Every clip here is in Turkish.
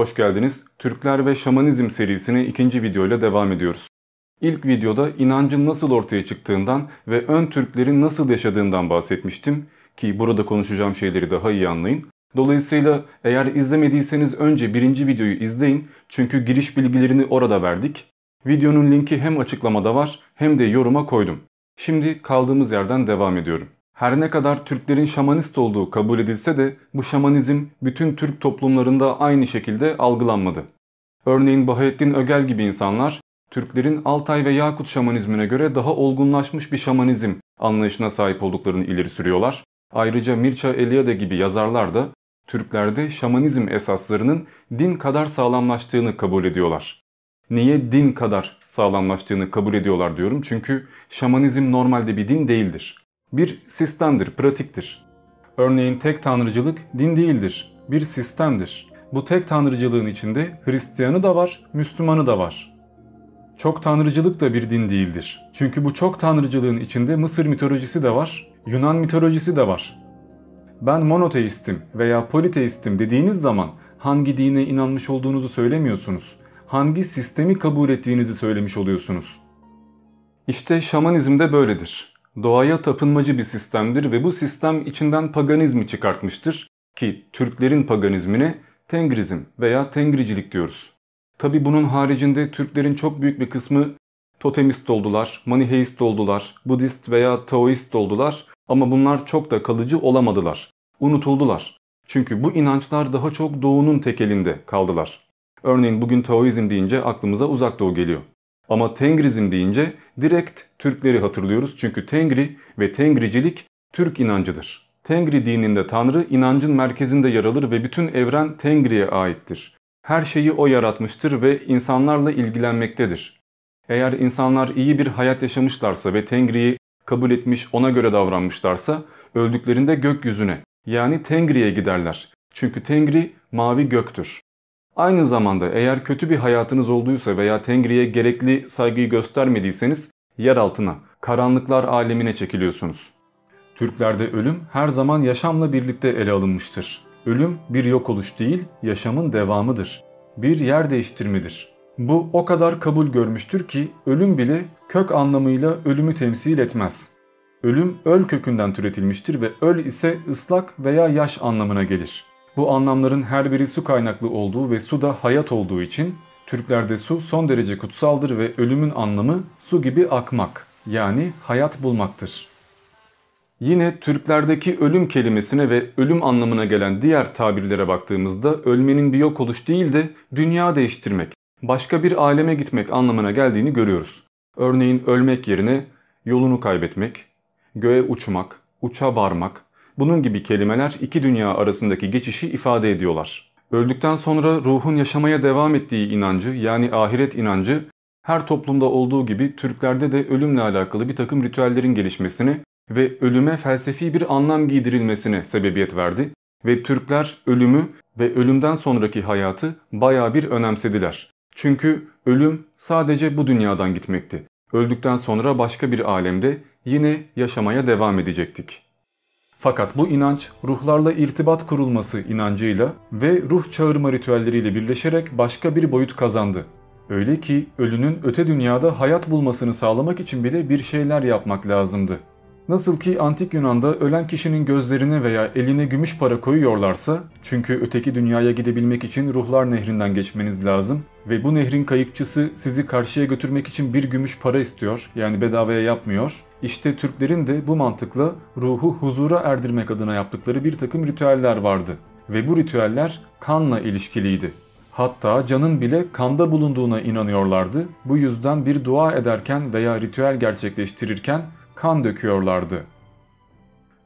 Hoş geldiniz. Türkler ve Şamanizm serisine ikinci videoyla devam ediyoruz. İlk videoda inancın nasıl ortaya çıktığından ve ön Türklerin nasıl yaşadığından bahsetmiştim ki burada konuşacağım şeyleri daha iyi anlayın. Dolayısıyla eğer izlemediyseniz önce birinci videoyu izleyin çünkü giriş bilgilerini orada verdik. Videonun linki hem açıklamada var hem de yoruma koydum. Şimdi kaldığımız yerden devam ediyorum. Her ne kadar Türklerin şamanist olduğu kabul edilse de bu şamanizm bütün Türk toplumlarında aynı şekilde algılanmadı. Örneğin Bahattin Ögel gibi insanlar Türklerin Altay ve Yakut şamanizmine göre daha olgunlaşmış bir şamanizm anlayışına sahip olduklarını ileri sürüyorlar. Ayrıca Mirça Eliade gibi yazarlar da Türklerde şamanizm esaslarının din kadar sağlamlaştığını kabul ediyorlar. Niye din kadar sağlamlaştığını kabul ediyorlar diyorum çünkü şamanizm normalde bir din değildir bir sistemdir, pratiktir. Örneğin tek tanrıcılık din değildir, bir sistemdir. Bu tek tanrıcılığın içinde Hristiyanı da var, Müslümanı da var. Çok tanrıcılık da bir din değildir. Çünkü bu çok tanrıcılığın içinde Mısır mitolojisi de var, Yunan mitolojisi de var. Ben monoteistim veya politeistim dediğiniz zaman hangi dine inanmış olduğunuzu söylemiyorsunuz. Hangi sistemi kabul ettiğinizi söylemiş oluyorsunuz. İşte şamanizm de böyledir doğaya tapınmacı bir sistemdir ve bu sistem içinden paganizmi çıkartmıştır ki Türklerin paganizmine Tengrizm veya Tengricilik diyoruz. Tabi bunun haricinde Türklerin çok büyük bir kısmı totemist oldular, maniheist oldular, Budist veya Taoist oldular ama bunlar çok da kalıcı olamadılar. Unutuldular. Çünkü bu inançlar daha çok doğunun tekelinde kaldılar. Örneğin bugün Taoizm deyince aklımıza uzak doğu geliyor. Ama Tengrizm deyince direkt Türkleri hatırlıyoruz. Çünkü Tengri ve Tengricilik Türk inancıdır. Tengri dininde Tanrı inancın merkezinde yer alır ve bütün evren Tengri'ye aittir. Her şeyi O yaratmıştır ve insanlarla ilgilenmektedir. Eğer insanlar iyi bir hayat yaşamışlarsa ve Tengri'yi kabul etmiş ona göre davranmışlarsa öldüklerinde gökyüzüne yani Tengri'ye giderler. Çünkü Tengri mavi göktür. Aynı zamanda eğer kötü bir hayatınız olduysa veya Tengri'ye gerekli saygıyı göstermediyseniz yer altına, karanlıklar alemine çekiliyorsunuz. Türklerde ölüm her zaman yaşamla birlikte ele alınmıştır. Ölüm bir yok oluş değil, yaşamın devamıdır. Bir yer değiştirmedir. Bu o kadar kabul görmüştür ki ölüm bile kök anlamıyla ölümü temsil etmez. Ölüm öl kökünden türetilmiştir ve öl ise ıslak veya yaş anlamına gelir. Bu anlamların her biri su kaynaklı olduğu ve su da hayat olduğu için Türklerde su son derece kutsaldır ve ölümün anlamı su gibi akmak yani hayat bulmaktır. Yine Türklerdeki ölüm kelimesine ve ölüm anlamına gelen diğer tabirlere baktığımızda ölmenin bir yok oluş değil de dünya değiştirmek, başka bir aleme gitmek anlamına geldiğini görüyoruz. Örneğin ölmek yerine yolunu kaybetmek, göğe uçmak, uça varmak, bunun gibi kelimeler iki dünya arasındaki geçişi ifade ediyorlar. Öldükten sonra ruhun yaşamaya devam ettiği inancı yani ahiret inancı her toplumda olduğu gibi Türklerde de ölümle alakalı bir takım ritüellerin gelişmesine ve ölüme felsefi bir anlam giydirilmesine sebebiyet verdi ve Türkler ölümü ve ölümden sonraki hayatı baya bir önemsediler. Çünkü ölüm sadece bu dünyadan gitmekti. Öldükten sonra başka bir alemde yine yaşamaya devam edecektik. Fakat bu inanç ruhlarla irtibat kurulması inancıyla ve ruh çağırma ritüelleriyle birleşerek başka bir boyut kazandı. Öyle ki ölünün öte dünyada hayat bulmasını sağlamak için bile bir şeyler yapmak lazımdı. Nasıl ki antik Yunan'da ölen kişinin gözlerine veya eline gümüş para koyuyorlarsa çünkü öteki dünyaya gidebilmek için ruhlar nehrinden geçmeniz lazım ve bu nehrin kayıkçısı sizi karşıya götürmek için bir gümüş para istiyor yani bedavaya yapmıyor. İşte Türklerin de bu mantıkla ruhu huzura erdirmek adına yaptıkları bir takım ritüeller vardı ve bu ritüeller kanla ilişkiliydi. Hatta canın bile kanda bulunduğuna inanıyorlardı. Bu yüzden bir dua ederken veya ritüel gerçekleştirirken kan döküyorlardı.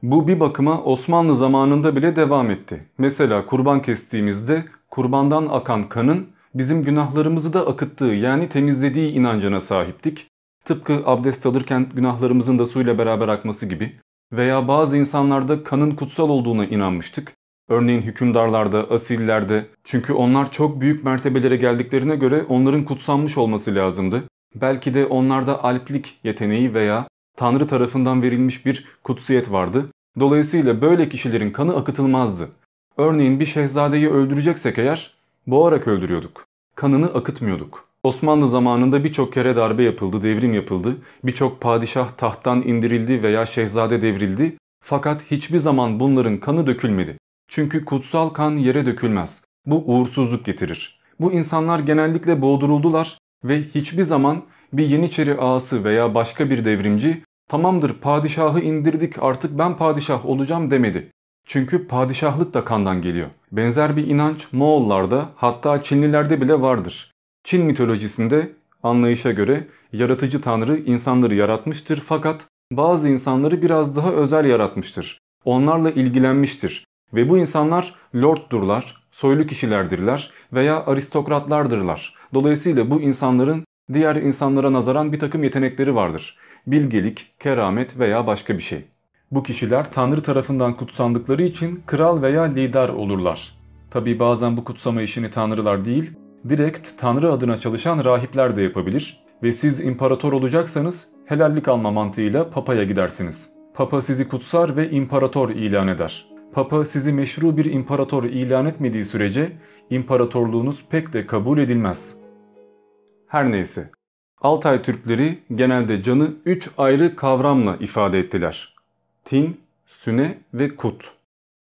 Bu bir bakıma Osmanlı zamanında bile devam etti. Mesela kurban kestiğimizde kurbandan akan kanın bizim günahlarımızı da akıttığı yani temizlediği inancına sahiptik. Tıpkı abdest alırken günahlarımızın da suyla beraber akması gibi. Veya bazı insanlarda kanın kutsal olduğuna inanmıştık. Örneğin hükümdarlarda, asillerde çünkü onlar çok büyük mertebelere geldiklerine göre onların kutsanmış olması lazımdı. Belki de onlarda alplik yeteneği veya Tanrı tarafından verilmiş bir kutsiyet vardı. Dolayısıyla böyle kişilerin kanı akıtılmazdı. Örneğin bir şehzadeyi öldüreceksek eğer Boğarak öldürüyorduk. Kanını akıtmıyorduk. Osmanlı zamanında birçok kere darbe yapıldı, devrim yapıldı. Birçok padişah tahttan indirildi veya şehzade devrildi. Fakat hiçbir zaman bunların kanı dökülmedi. Çünkü kutsal kan yere dökülmez. Bu uğursuzluk getirir. Bu insanlar genellikle boğduruldular ve hiçbir zaman bir Yeniçeri ağası veya başka bir devrimci tamamdır padişahı indirdik artık ben padişah olacağım demedi. Çünkü padişahlık da kandan geliyor. Benzer bir inanç Moğollarda hatta Çinlilerde bile vardır. Çin mitolojisinde anlayışa göre yaratıcı tanrı insanları yaratmıştır fakat bazı insanları biraz daha özel yaratmıştır. Onlarla ilgilenmiştir ve bu insanlar lorddurlar, soylu kişilerdirler veya aristokratlardırlar. Dolayısıyla bu insanların diğer insanlara nazaran bir takım yetenekleri vardır. Bilgelik, keramet veya başka bir şey. Bu kişiler Tanrı tarafından kutsandıkları için kral veya lider olurlar. Tabi bazen bu kutsama işini tanrılar değil, direkt Tanrı adına çalışan rahipler de yapabilir ve siz imparator olacaksanız helallik alma mantığıyla papaya gidersiniz. Papa sizi kutsar ve imparator ilan eder. Papa sizi meşru bir imparator ilan etmediği sürece imparatorluğunuz pek de kabul edilmez. Her neyse. Altay Türkleri genelde canı üç ayrı kavramla ifade ettiler. Tin, Süne ve Kut.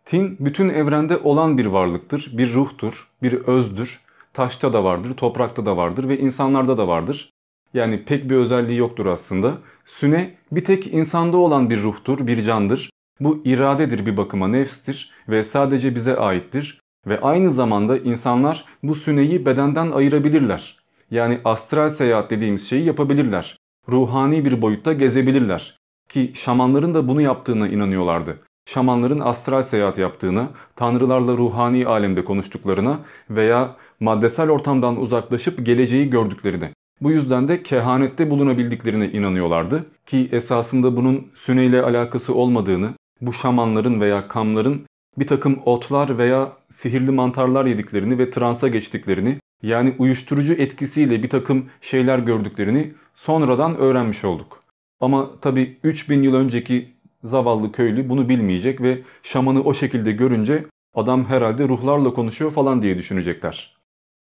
Tin bütün evrende olan bir varlıktır, bir ruhtur, bir özdür. Taşta da vardır, toprakta da vardır ve insanlarda da vardır. Yani pek bir özelliği yoktur aslında. Süne bir tek insanda olan bir ruhtur, bir candır. Bu iradedir bir bakıma nefstir ve sadece bize aittir. Ve aynı zamanda insanlar bu süneyi bedenden ayırabilirler. Yani astral seyahat dediğimiz şeyi yapabilirler. Ruhani bir boyutta gezebilirler. Ki şamanların da bunu yaptığına inanıyorlardı. Şamanların astral seyahat yaptığına, tanrılarla ruhani alemde konuştuklarına veya maddesel ortamdan uzaklaşıp geleceği gördüklerine. Bu yüzden de kehanette bulunabildiklerine inanıyorlardı ki esasında bunun süneyle alakası olmadığını, bu şamanların veya kamların bir takım otlar veya sihirli mantarlar yediklerini ve transa geçtiklerini yani uyuşturucu etkisiyle bir takım şeyler gördüklerini sonradan öğrenmiş olduk. Ama tabi 3000 yıl önceki zavallı köylü bunu bilmeyecek ve şamanı o şekilde görünce adam herhalde ruhlarla konuşuyor falan diye düşünecekler.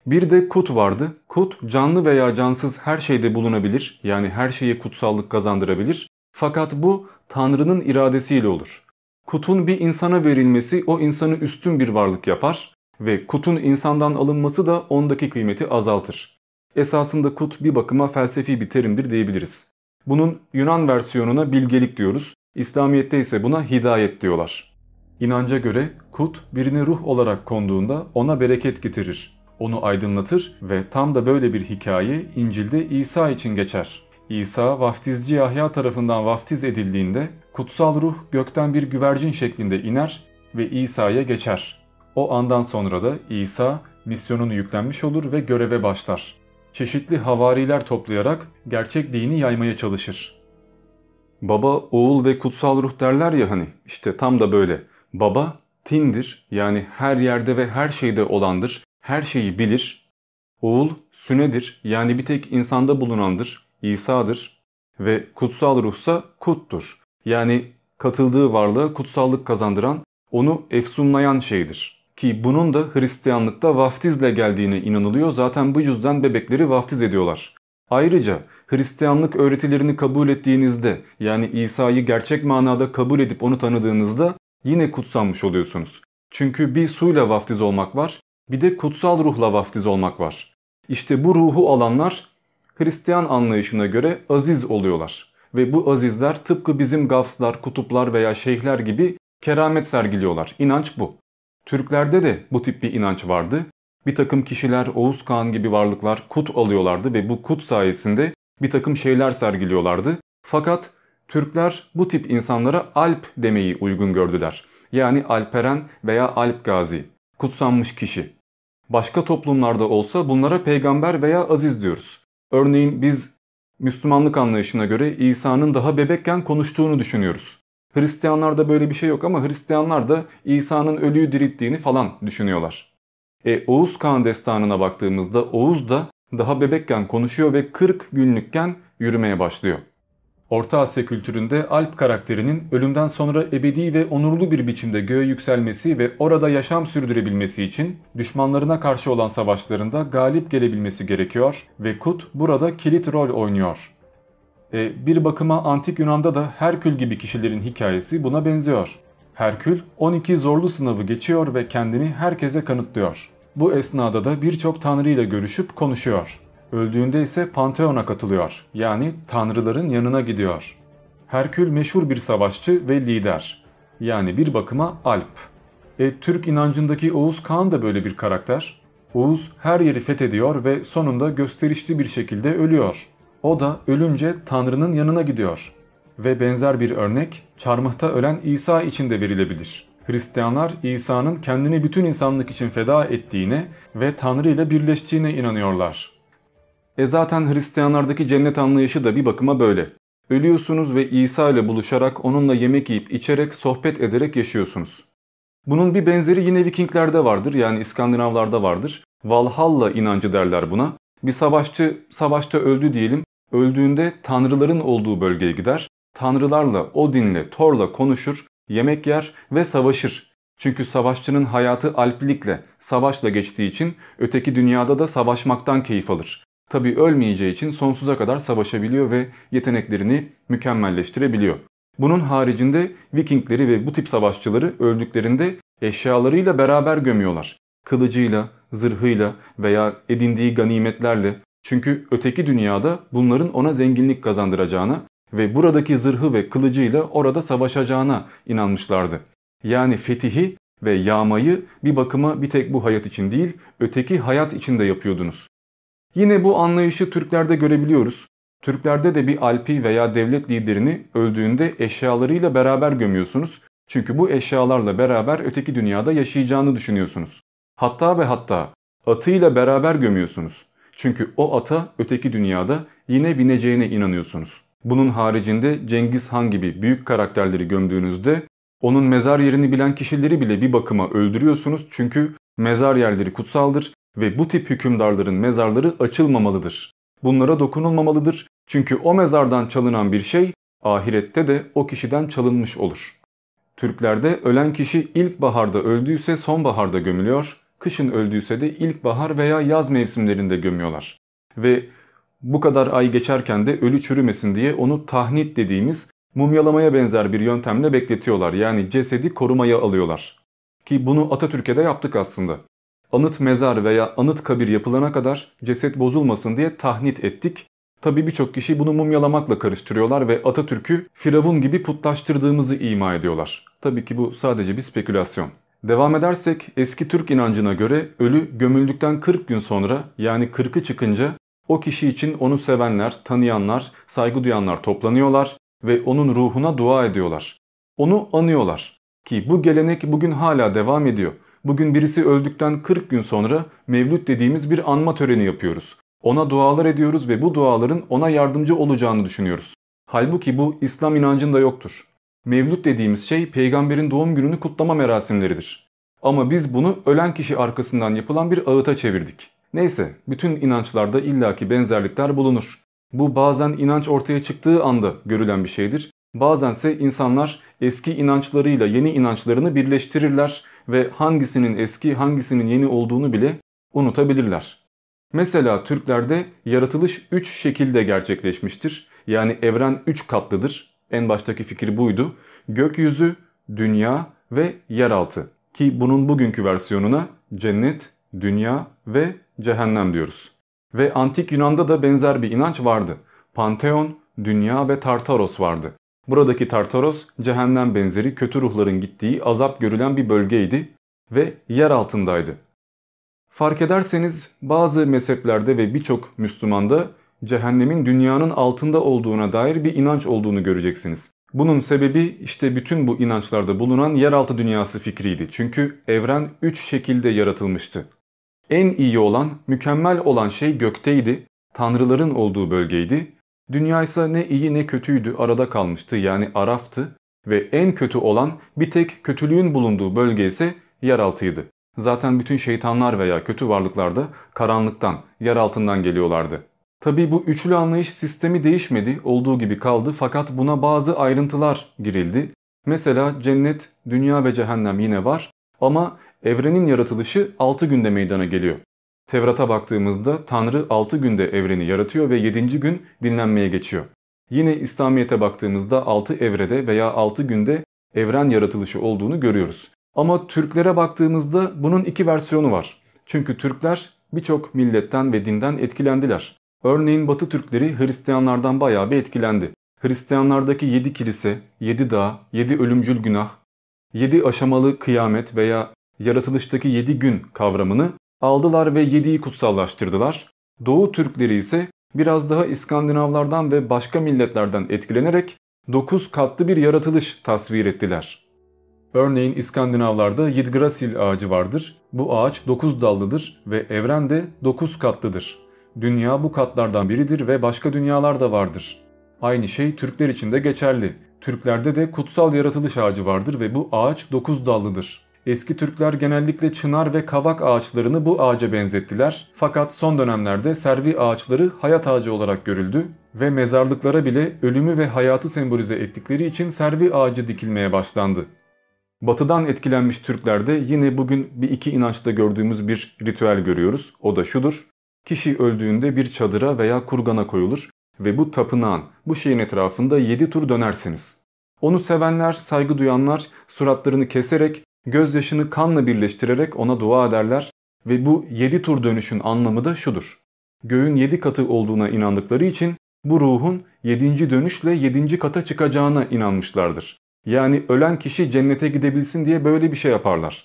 Bir de kut vardı. Kut canlı veya cansız her şeyde bulunabilir yani her şeye kutsallık kazandırabilir. Fakat bu Tanrı'nın iradesiyle olur. Kutun bir insana verilmesi o insanı üstün bir varlık yapar ve kutun insandan alınması da ondaki kıymeti azaltır. Esasında kut bir bakıma felsefi bir terimdir diyebiliriz. Bunun Yunan versiyonuna bilgelik diyoruz. İslamiyet'te ise buna hidayet diyorlar. İnanca göre kut birine ruh olarak konduğunda ona bereket getirir. Onu aydınlatır ve tam da böyle bir hikaye İncil'de İsa için geçer. İsa vaftizci Yahya tarafından vaftiz edildiğinde kutsal ruh gökten bir güvercin şeklinde iner ve İsa'ya geçer. O andan sonra da İsa misyonunu yüklenmiş olur ve göreve başlar. Çeşitli havariler toplayarak gerçek dini yaymaya çalışır. Baba, oğul ve kutsal ruh derler ya hani işte tam da böyle. Baba tindir yani her yerde ve her şeyde olandır, her şeyi bilir. Oğul sünedir yani bir tek insanda bulunandır, İsa'dır. Ve kutsal ruhsa kuttur yani katıldığı varlığa kutsallık kazandıran, onu efsunlayan şeydir. Ki bunun da Hristiyanlıkta vaftizle geldiğine inanılıyor. Zaten bu yüzden bebekleri vaftiz ediyorlar. Ayrıca Hristiyanlık öğretilerini kabul ettiğinizde yani İsa'yı gerçek manada kabul edip onu tanıdığınızda yine kutsanmış oluyorsunuz. Çünkü bir suyla vaftiz olmak var bir de kutsal ruhla vaftiz olmak var. İşte bu ruhu alanlar Hristiyan anlayışına göre aziz oluyorlar. Ve bu azizler tıpkı bizim gafslar, kutuplar veya şeyhler gibi keramet sergiliyorlar. İnanç bu. Türklerde de bu tip bir inanç vardı. Bir takım kişiler Oğuz Kağan gibi varlıklar kut alıyorlardı ve bu kut sayesinde bir takım şeyler sergiliyorlardı. Fakat Türkler bu tip insanlara Alp demeyi uygun gördüler. Yani Alperen veya Alp Gazi, kutsanmış kişi. Başka toplumlarda olsa bunlara peygamber veya aziz diyoruz. Örneğin biz Müslümanlık anlayışına göre İsa'nın daha bebekken konuştuğunu düşünüyoruz. Hristiyanlarda böyle bir şey yok ama Hristiyanlar da İsa'nın ölüyü dirilttiğini falan düşünüyorlar. E Oğuz Kağan destanına baktığımızda Oğuz da daha bebekken konuşuyor ve 40 günlükken yürümeye başlıyor. Orta Asya kültüründe Alp karakterinin ölümden sonra ebedi ve onurlu bir biçimde göğe yükselmesi ve orada yaşam sürdürebilmesi için düşmanlarına karşı olan savaşlarında galip gelebilmesi gerekiyor ve Kut burada kilit rol oynuyor. E, bir bakıma antik Yunan'da da Herkül gibi kişilerin hikayesi buna benziyor. Herkül 12 zorlu sınavı geçiyor ve kendini herkese kanıtlıyor. Bu esnada da birçok tanrı ile görüşüp konuşuyor. Öldüğünde ise Pantheon'a katılıyor. Yani tanrıların yanına gidiyor. Herkül meşhur bir savaşçı ve lider. Yani bir bakıma Alp. E, Türk inancındaki Oğuz Kağan da böyle bir karakter. Oğuz her yeri fethediyor ve sonunda gösterişli bir şekilde ölüyor. O da ölünce Tanrı'nın yanına gidiyor. Ve benzer bir örnek çarmıhta ölen İsa için de verilebilir. Hristiyanlar İsa'nın kendini bütün insanlık için feda ettiğine ve Tanrı ile birleştiğine inanıyorlar. E zaten Hristiyanlardaki cennet anlayışı da bir bakıma böyle. Ölüyorsunuz ve İsa ile buluşarak onunla yemek yiyip içerek sohbet ederek yaşıyorsunuz. Bunun bir benzeri yine Vikinglerde vardır yani İskandinavlarda vardır. Valhalla inancı derler buna. Bir savaşçı savaşta öldü diyelim. Öldüğünde tanrıların olduğu bölgeye gider. Tanrılarla, Odin'le, Thor'la konuşur, yemek yer ve savaşır. Çünkü savaşçının hayatı alplikle, savaşla geçtiği için öteki dünyada da savaşmaktan keyif alır. Tabi ölmeyeceği için sonsuza kadar savaşabiliyor ve yeteneklerini mükemmelleştirebiliyor. Bunun haricinde Vikingleri ve bu tip savaşçıları öldüklerinde eşyalarıyla beraber gömüyorlar. Kılıcıyla, zırhıyla veya edindiği ganimetlerle. Çünkü öteki dünyada bunların ona zenginlik kazandıracağına ve buradaki zırhı ve kılıcıyla orada savaşacağına inanmışlardı. Yani fetihi ve yağmayı bir bakıma bir tek bu hayat için değil, öteki hayat için de yapıyordunuz. Yine bu anlayışı Türklerde görebiliyoruz. Türklerde de bir alpi veya devlet liderini öldüğünde eşyalarıyla beraber gömüyorsunuz. Çünkü bu eşyalarla beraber öteki dünyada yaşayacağını düşünüyorsunuz. Hatta ve hatta atıyla beraber gömüyorsunuz. Çünkü o ata öteki dünyada yine bineceğine inanıyorsunuz. Bunun haricinde Cengiz Han gibi büyük karakterleri gömdüğünüzde onun mezar yerini bilen kişileri bile bir bakıma öldürüyorsunuz. Çünkü mezar yerleri kutsaldır ve bu tip hükümdarların mezarları açılmamalıdır. Bunlara dokunulmamalıdır çünkü o mezardan çalınan bir şey ahirette de o kişiden çalınmış olur. Türklerde ölen kişi ilkbaharda öldüyse sonbaharda gömülüyor, kışın öldüyse de ilkbahar veya yaz mevsimlerinde gömüyorlar. Ve bu kadar ay geçerken de ölü çürümesin diye onu tahnit dediğimiz mumyalamaya benzer bir yöntemle bekletiyorlar. Yani cesedi korumaya alıyorlar. Ki bunu Atatürk'e de yaptık aslında anıt mezar veya anıt kabir yapılana kadar ceset bozulmasın diye tahnit ettik. Tabi birçok kişi bunu mumyalamakla karıştırıyorlar ve Atatürk'ü Firavun gibi putlaştırdığımızı ima ediyorlar. Tabii ki bu sadece bir spekülasyon. Devam edersek eski Türk inancına göre ölü gömüldükten 40 gün sonra yani 40'ı çıkınca o kişi için onu sevenler, tanıyanlar, saygı duyanlar toplanıyorlar ve onun ruhuna dua ediyorlar. Onu anıyorlar. Ki bu gelenek bugün hala devam ediyor. Bugün birisi öldükten 40 gün sonra mevlüt dediğimiz bir anma töreni yapıyoruz. Ona dualar ediyoruz ve bu duaların ona yardımcı olacağını düşünüyoruz. Halbuki bu İslam inancında yoktur. Mevlüt dediğimiz şey peygamberin doğum gününü kutlama merasimleridir. Ama biz bunu ölen kişi arkasından yapılan bir ağıta çevirdik. Neyse bütün inançlarda illaki benzerlikler bulunur. Bu bazen inanç ortaya çıktığı anda görülen bir şeydir. Bazense insanlar eski inançlarıyla yeni inançlarını birleştirirler ve hangisinin eski hangisinin yeni olduğunu bile unutabilirler. Mesela Türklerde yaratılış 3 şekilde gerçekleşmiştir. Yani evren 3 katlıdır. En baştaki fikir buydu. Gökyüzü, dünya ve yeraltı. Ki bunun bugünkü versiyonuna cennet, dünya ve cehennem diyoruz. Ve antik Yunan'da da benzer bir inanç vardı. Panteon, dünya ve Tartaros vardı. Buradaki Tartaros cehennem benzeri kötü ruhların gittiği azap görülen bir bölgeydi ve yer altındaydı. Fark ederseniz bazı mezheplerde ve birçok Müslümanda cehennemin dünyanın altında olduğuna dair bir inanç olduğunu göreceksiniz. Bunun sebebi işte bütün bu inançlarda bulunan yeraltı dünyası fikriydi. Çünkü evren 3 şekilde yaratılmıştı. En iyi olan, mükemmel olan şey gökteydi, tanrıların olduğu bölgeydi Dünya ise ne iyi ne kötüydü arada kalmıştı yani Araf'tı ve en kötü olan bir tek kötülüğün bulunduğu bölge ise yeraltıydı. Zaten bütün şeytanlar veya kötü varlıklar da karanlıktan, yer altından geliyorlardı. Tabi bu üçlü anlayış sistemi değişmedi, olduğu gibi kaldı fakat buna bazı ayrıntılar girildi. Mesela cennet, dünya ve cehennem yine var ama evrenin yaratılışı 6 günde meydana geliyor. Tevrat'a baktığımızda Tanrı 6 günde evreni yaratıyor ve 7. gün dinlenmeye geçiyor. Yine İslamiyet'e baktığımızda 6 evrede veya 6 günde evren yaratılışı olduğunu görüyoruz. Ama Türklere baktığımızda bunun iki versiyonu var. Çünkü Türkler birçok milletten ve dinden etkilendiler. Örneğin Batı Türkleri Hristiyanlardan bayağı bir etkilendi. Hristiyanlardaki 7 kilise, 7 dağ, 7 ölümcül günah, 7 aşamalı kıyamet veya yaratılıştaki 7 gün kavramını aldılar ve 7'yi kutsallaştırdılar. Doğu Türkleri ise biraz daha İskandinavlardan ve başka milletlerden etkilenerek 9 katlı bir yaratılış tasvir ettiler. Örneğin İskandinavlarda Yggdrasil ağacı vardır. Bu ağaç 9 dallıdır ve evren de 9 katlıdır. Dünya bu katlardan biridir ve başka dünyalar da vardır. Aynı şey Türkler için de geçerli. Türklerde de kutsal yaratılış ağacı vardır ve bu ağaç 9 dallıdır. Eski Türkler genellikle çınar ve kavak ağaçlarını bu ağaca benzettiler. Fakat son dönemlerde servi ağaçları hayat ağacı olarak görüldü ve mezarlıklara bile ölümü ve hayatı sembolize ettikleri için servi ağacı dikilmeye başlandı. Batıdan etkilenmiş Türklerde yine bugün bir iki inançta gördüğümüz bir ritüel görüyoruz. O da şudur. Kişi öldüğünde bir çadıra veya kurgana koyulur ve bu tapınağın, bu şeyin etrafında 7 tur dönersiniz. Onu sevenler, saygı duyanlar suratlarını keserek, gözyaşını kanla birleştirerek ona dua ederler ve bu 7 tur dönüşün anlamı da şudur. Göğün 7 katı olduğuna inandıkları için bu ruhun 7. dönüşle 7. kata çıkacağına inanmışlardır. Yani ölen kişi cennete gidebilsin diye böyle bir şey yaparlar.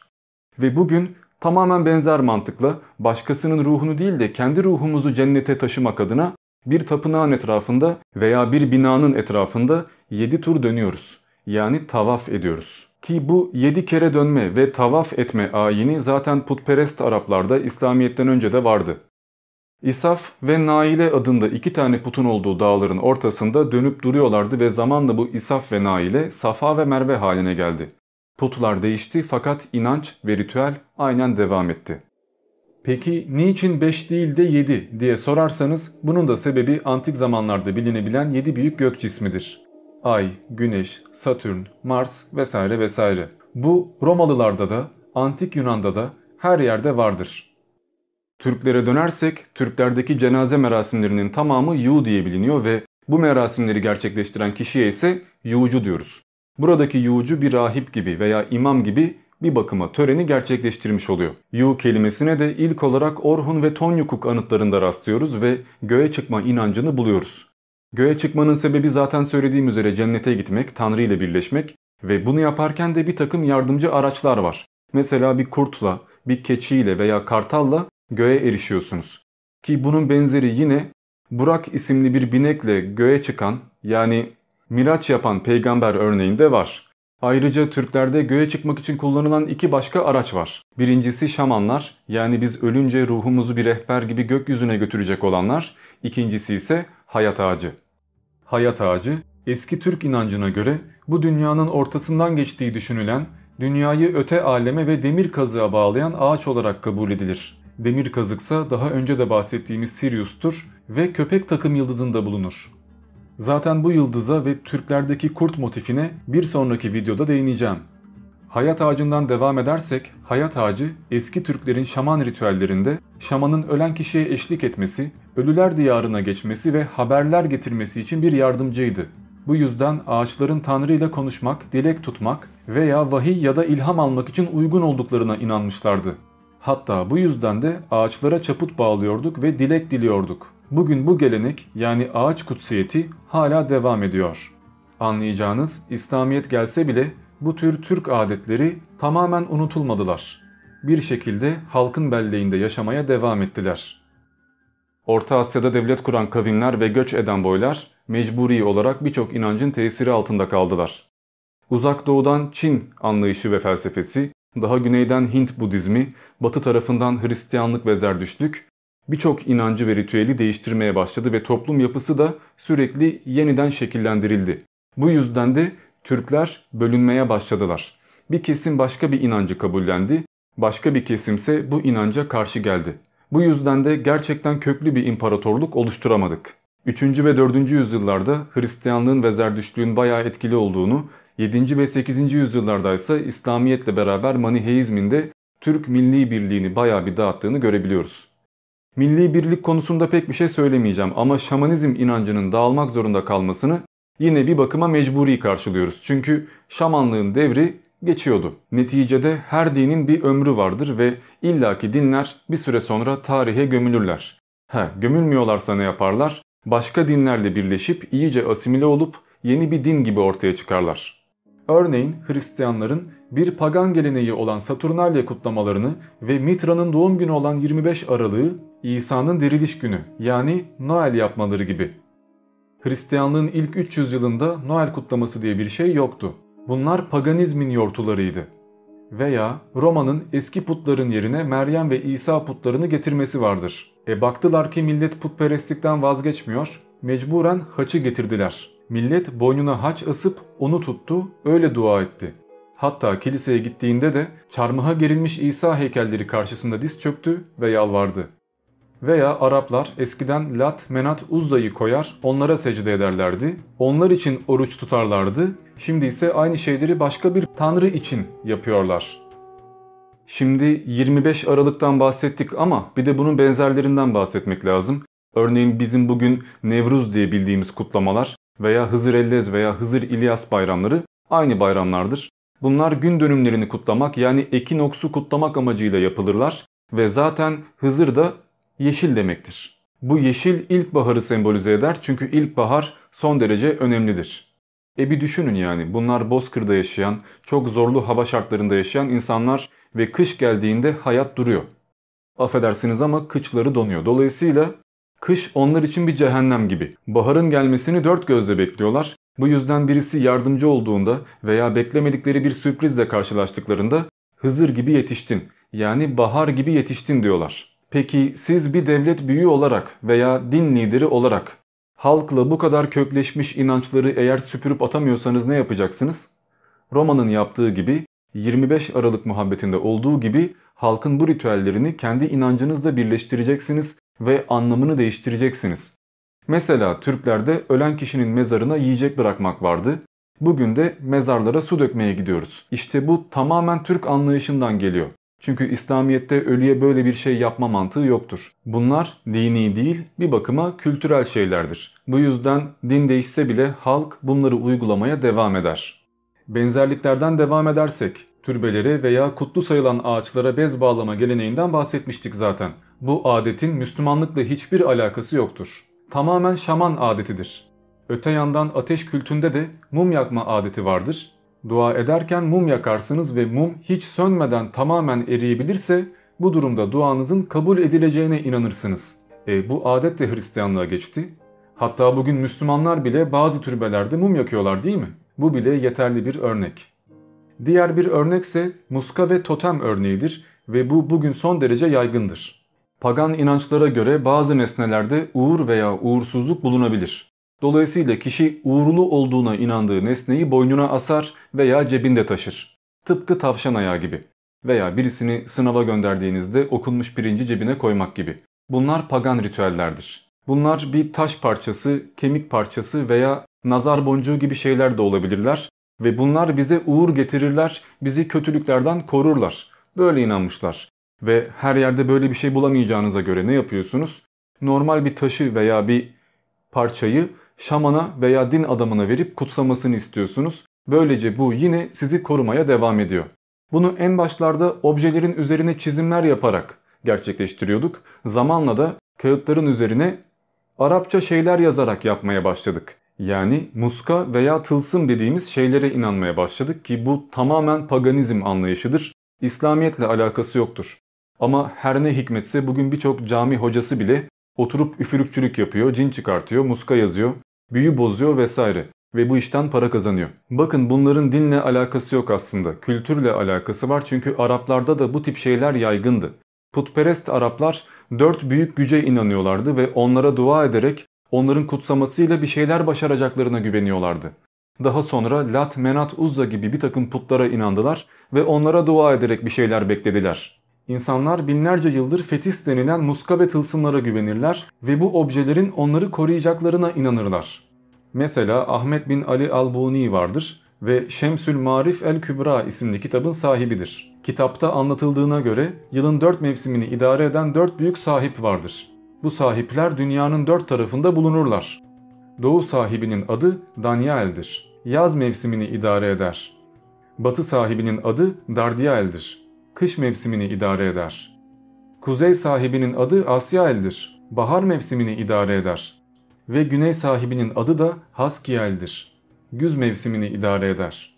Ve bugün tamamen benzer mantıkla başkasının ruhunu değil de kendi ruhumuzu cennete taşımak adına bir tapınağın etrafında veya bir binanın etrafında 7 tur dönüyoruz. Yani tavaf ediyoruz. Ki bu 7 kere dönme ve tavaf etme ayini zaten putperest Araplarda İslamiyet'ten önce de vardı. İsaf ve Naile adında iki tane putun olduğu dağların ortasında dönüp duruyorlardı ve zamanla bu İsaf ve Naile Safa ve Merve haline geldi. Putlar değişti fakat inanç ve ritüel aynen devam etti. Peki niçin 5 değil de 7 diye sorarsanız bunun da sebebi antik zamanlarda bilinebilen 7 büyük gök cismidir. Ay, Güneş, Satürn, Mars vesaire vesaire. Bu Romalılarda da, antik Yunan'da da her yerde vardır. Türklere dönersek Türklerdeki cenaze merasimlerinin tamamı yu diye biliniyor ve bu merasimleri gerçekleştiren kişiye ise yuğucu diyoruz. Buradaki yuğucu bir rahip gibi veya imam gibi bir bakıma töreni gerçekleştirmiş oluyor. Yu kelimesine de ilk olarak Orhun ve Tonyukuk anıtlarında rastlıyoruz ve göğe çıkma inancını buluyoruz. Göğe çıkmanın sebebi zaten söylediğim üzere cennete gitmek, Tanrı ile birleşmek ve bunu yaparken de bir takım yardımcı araçlar var. Mesela bir kurtla, bir keçiyle veya kartalla göğe erişiyorsunuz. Ki bunun benzeri yine Burak isimli bir binekle göğe çıkan yani miraç yapan peygamber örneğinde var. Ayrıca Türklerde göğe çıkmak için kullanılan iki başka araç var. Birincisi şamanlar yani biz ölünce ruhumuzu bir rehber gibi gökyüzüne götürecek olanlar. İkincisi ise hayat ağacı. Hayat ağacı eski Türk inancına göre bu dünyanın ortasından geçtiği düşünülen dünyayı öte aleme ve demir kazığa bağlayan ağaç olarak kabul edilir. Demir kazıksa daha önce de bahsettiğimiz Sirius'tur ve köpek takım yıldızında bulunur. Zaten bu yıldıza ve Türklerdeki kurt motifine bir sonraki videoda değineceğim. Hayat ağacından devam edersek, hayat ağacı eski Türklerin şaman ritüellerinde şamanın ölen kişiye eşlik etmesi, ölüler diyarına geçmesi ve haberler getirmesi için bir yardımcıydı. Bu yüzden ağaçların Tanrı ile konuşmak, dilek tutmak veya vahiy ya da ilham almak için uygun olduklarına inanmışlardı. Hatta bu yüzden de ağaçlara çaput bağlıyorduk ve dilek diliyorduk. Bugün bu gelenek yani ağaç kutsiyeti hala devam ediyor. Anlayacağınız İslamiyet gelse bile bu tür Türk adetleri tamamen unutulmadılar. Bir şekilde halkın belleğinde yaşamaya devam ettiler. Orta Asya'da devlet kuran kavimler ve göç eden boylar mecburi olarak birçok inancın tesiri altında kaldılar. Uzak doğudan Çin anlayışı ve felsefesi, daha güneyden Hint Budizmi, batı tarafından Hristiyanlık ve Zerdüştlük birçok inancı ve ritüeli değiştirmeye başladı ve toplum yapısı da sürekli yeniden şekillendirildi. Bu yüzden de Türkler bölünmeye başladılar. Bir kesim başka bir inancı kabullendi, başka bir kesimse bu inanca karşı geldi. Bu yüzden de gerçekten köklü bir imparatorluk oluşturamadık. 3. ve 4. yüzyıllarda Hristiyanlığın ve Zerdüştlüğün bayağı etkili olduğunu, 7. ve 8. yüzyıllarda ise İslamiyetle beraber Maniheizmin de Türk milli birliğini bayağı bir dağıttığını görebiliyoruz. Milli birlik konusunda pek bir şey söylemeyeceğim ama şamanizm inancının dağılmak zorunda kalmasını yine bir bakıma mecburi karşılıyoruz. Çünkü şamanlığın devri geçiyordu. Neticede her dinin bir ömrü vardır ve illaki dinler bir süre sonra tarihe gömülürler. He, gömülmüyorlarsa ne yaparlar? Başka dinlerle birleşip iyice asimile olup yeni bir din gibi ortaya çıkarlar. Örneğin Hristiyanların bir pagan geleneği olan Saturnalya kutlamalarını ve Mitra'nın doğum günü olan 25 Aralık'ı İsa'nın diriliş günü yani Noel yapmaları gibi. Hristiyanlığın ilk 300 yılında Noel kutlaması diye bir şey yoktu. Bunlar paganizmin yortularıydı. Veya Roma'nın eski putların yerine Meryem ve İsa putlarını getirmesi vardır. E baktılar ki millet putperestlikten vazgeçmiyor, mecburen haçı getirdiler. Millet boynuna haç asıp onu tuttu, öyle dua etti. Hatta kiliseye gittiğinde de çarmıha gerilmiş İsa heykelleri karşısında diz çöktü ve yalvardı. Veya Araplar eskiden Lat, Menat, Uzza'yı koyar, onlara secde ederlerdi. Onlar için oruç tutarlardı. Şimdi ise aynı şeyleri başka bir tanrı için yapıyorlar. Şimdi 25 Aralık'tan bahsettik ama bir de bunun benzerlerinden bahsetmek lazım. Örneğin bizim bugün Nevruz diye bildiğimiz kutlamalar veya Hızır Ellez veya Hızır İlyas bayramları aynı bayramlardır. Bunlar gün dönümlerini kutlamak yani ekinoksu kutlamak amacıyla yapılırlar ve zaten Hızır da yeşil demektir. Bu yeşil ilkbaharı sembolize eder çünkü ilkbahar son derece önemlidir. E bir düşünün yani bunlar bozkırda yaşayan, çok zorlu hava şartlarında yaşayan insanlar ve kış geldiğinde hayat duruyor. Affedersiniz ama kıçları donuyor. Dolayısıyla kış onlar için bir cehennem gibi. Baharın gelmesini dört gözle bekliyorlar. Bu yüzden birisi yardımcı olduğunda veya beklemedikleri bir sürprizle karşılaştıklarında Hızır gibi yetiştin yani bahar gibi yetiştin diyorlar. Peki siz bir devlet büyüğü olarak veya din lideri olarak halkla bu kadar kökleşmiş inançları eğer süpürüp atamıyorsanız ne yapacaksınız? Roma'nın yaptığı gibi 25 Aralık muhabbetinde olduğu gibi halkın bu ritüellerini kendi inancınızla birleştireceksiniz ve anlamını değiştireceksiniz. Mesela Türklerde ölen kişinin mezarına yiyecek bırakmak vardı. Bugün de mezarlara su dökmeye gidiyoruz. İşte bu tamamen Türk anlayışından geliyor. Çünkü İslamiyet'te ölüye böyle bir şey yapma mantığı yoktur. Bunlar dini değil bir bakıma kültürel şeylerdir. Bu yüzden din değişse bile halk bunları uygulamaya devam eder. Benzerliklerden devam edersek türbelere veya kutlu sayılan ağaçlara bez bağlama geleneğinden bahsetmiştik zaten. Bu adetin Müslümanlıkla hiçbir alakası yoktur. Tamamen şaman adetidir. Öte yandan ateş kültünde de mum yakma adeti vardır Dua ederken mum yakarsınız ve mum hiç sönmeden tamamen eriyebilirse bu durumda duanızın kabul edileceğine inanırsınız. E, bu adet de Hristiyanlığa geçti. Hatta bugün Müslümanlar bile bazı türbelerde mum yakıyorlar değil mi? Bu bile yeterli bir örnek. Diğer bir örnekse muska ve totem örneğidir ve bu bugün son derece yaygındır. Pagan inançlara göre bazı nesnelerde uğur veya uğursuzluk bulunabilir. Dolayısıyla kişi uğurlu olduğuna inandığı nesneyi boynuna asar veya cebinde taşır. Tıpkı tavşan ayağı gibi. Veya birisini sınava gönderdiğinizde okunmuş pirinci cebine koymak gibi. Bunlar pagan ritüellerdir. Bunlar bir taş parçası, kemik parçası veya nazar boncuğu gibi şeyler de olabilirler. Ve bunlar bize uğur getirirler, bizi kötülüklerden korurlar. Böyle inanmışlar. Ve her yerde böyle bir şey bulamayacağınıza göre ne yapıyorsunuz? Normal bir taşı veya bir parçayı şamana veya din adamına verip kutsamasını istiyorsunuz. Böylece bu yine sizi korumaya devam ediyor. Bunu en başlarda objelerin üzerine çizimler yaparak gerçekleştiriyorduk. Zamanla da kağıtların üzerine Arapça şeyler yazarak yapmaya başladık. Yani muska veya tılsım dediğimiz şeylere inanmaya başladık ki bu tamamen paganizm anlayışıdır. İslamiyetle alakası yoktur. Ama her ne hikmetse bugün birçok cami hocası bile oturup üfürükçülük yapıyor, cin çıkartıyor, muska yazıyor, büyü bozuyor vesaire ve bu işten para kazanıyor. Bakın bunların dinle alakası yok aslında. Kültürle alakası var çünkü Araplarda da bu tip şeyler yaygındı. Putperest Araplar dört büyük güce inanıyorlardı ve onlara dua ederek onların kutsamasıyla bir şeyler başaracaklarına güveniyorlardı. Daha sonra Lat, Menat, Uzza gibi bir takım putlara inandılar ve onlara dua ederek bir şeyler beklediler. İnsanlar binlerce yıldır fetis denilen muska ve tılsımlara güvenirler ve bu objelerin onları koruyacaklarına inanırlar. Mesela Ahmet bin Ali Albuni vardır ve Şemsül Marif el Kübra isimli kitabın sahibidir. Kitapta anlatıldığına göre yılın dört mevsimini idare eden dört büyük sahip vardır. Bu sahipler dünyanın dört tarafında bulunurlar. Doğu sahibinin adı Daniel'dir. Yaz mevsimini idare eder. Batı sahibinin adı Dardiel'dir. Kış mevsimini idare eder. Kuzey sahibinin adı Asyael'dir. Bahar mevsimini idare eder. Ve güney sahibinin adı da Haskiel'dir. Güz mevsimini idare eder.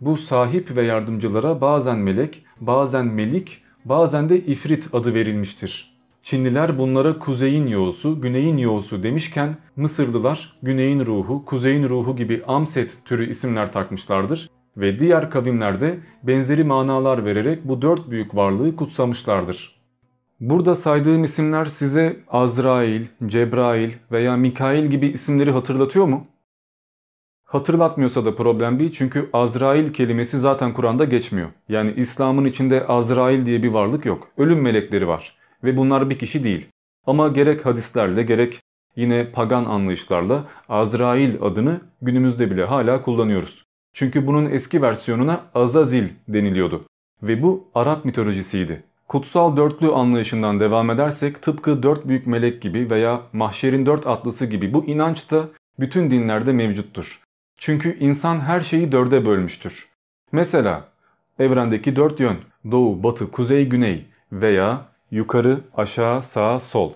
Bu sahip ve yardımcılara bazen melek, bazen melik, bazen de ifrit adı verilmiştir. Çinliler bunlara kuzeyin yoğusu, güneyin yoğusu demişken Mısırlılar güneyin ruhu, kuzeyin ruhu gibi Amset türü isimler takmışlardır ve diğer kavimlerde benzeri manalar vererek bu dört büyük varlığı kutsamışlardır. Burada saydığım isimler size Azrail, Cebrail veya Mikail gibi isimleri hatırlatıyor mu? Hatırlatmıyorsa da problem değil çünkü Azrail kelimesi zaten Kur'an'da geçmiyor. Yani İslam'ın içinde Azrail diye bir varlık yok. Ölüm melekleri var ve bunlar bir kişi değil. Ama gerek hadislerle gerek yine pagan anlayışlarla Azrail adını günümüzde bile hala kullanıyoruz. Çünkü bunun eski versiyonuna Azazil deniliyordu ve bu Arap mitolojisiydi. Kutsal dörtlü anlayışından devam edersek tıpkı dört büyük melek gibi veya mahşerin dört atlısı gibi bu inanç da bütün dinlerde mevcuttur. Çünkü insan her şeyi dörde bölmüştür. Mesela evrendeki dört yön doğu, batı, kuzey, güney veya yukarı, aşağı, sağ, sol